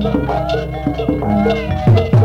Música